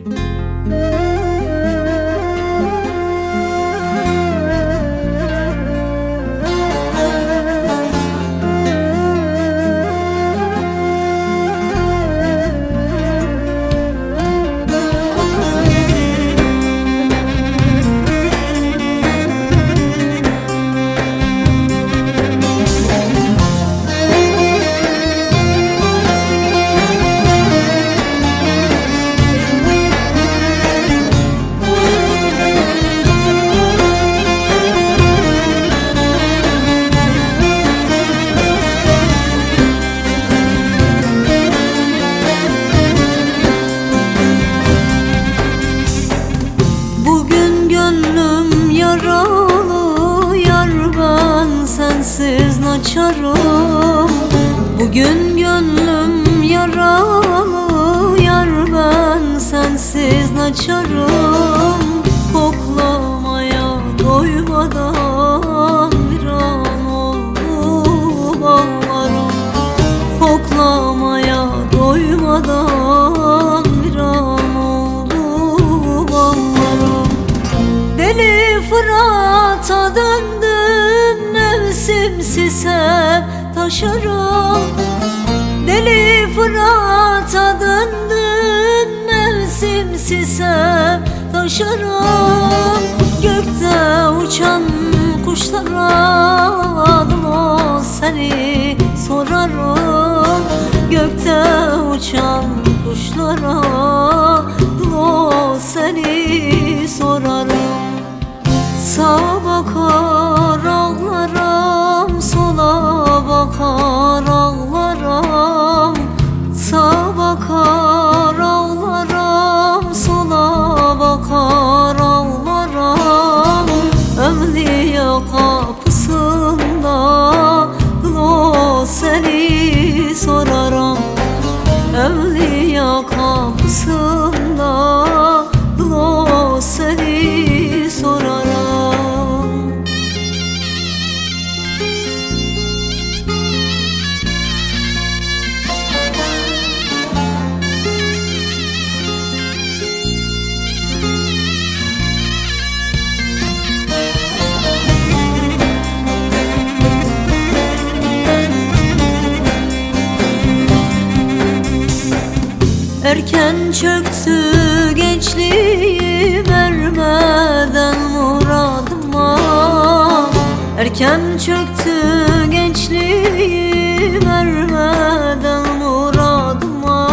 Bugün naçarım Bugün gönlüm yaralı Yar ben sensiz naçarım. Koklamaya doymadan Bir an oldu bağlarım. Koklamaya doymadan Bir an oldu bağlarım. Deli Fırat'a döndüm Mevsimsiz hep taşarım Deli Fırat'a döndüm Mevsimsiz hep taşarım Gökte uçan kuşlara Adım o seni sorarım. Gökte uçan kuşlara Evliya kapısında Erken çöktü gençliği vermeden muradıma. Erken çöktü gençliği vermeden muradıma.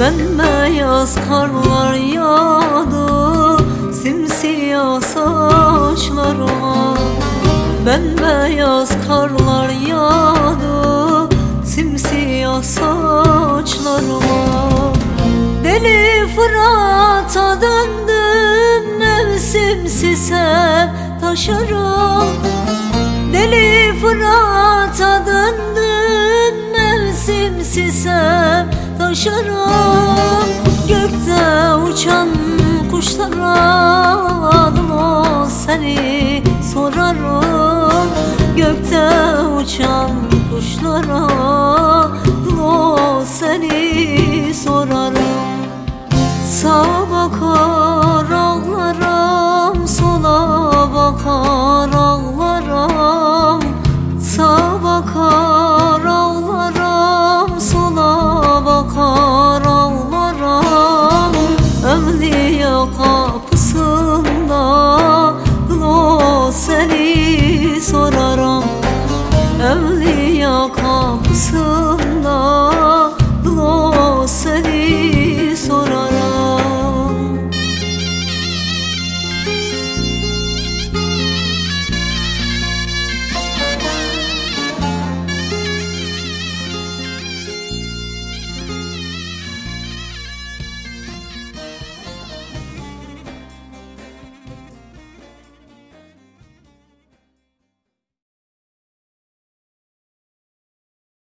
Bembeyaz karlar yağdı simsiyah saçlarıma. Bembeyaz karlar yağdı simsiyah saçlarıma Fırat'a döndüm mevsimsiz hep taşarım Deli Fırat'a döndüm mevsimsiz hep taşarım Gökte uçan kuşlara adım o seni sorarım. Gökte uçan kuşlara adım o seni 走过，过。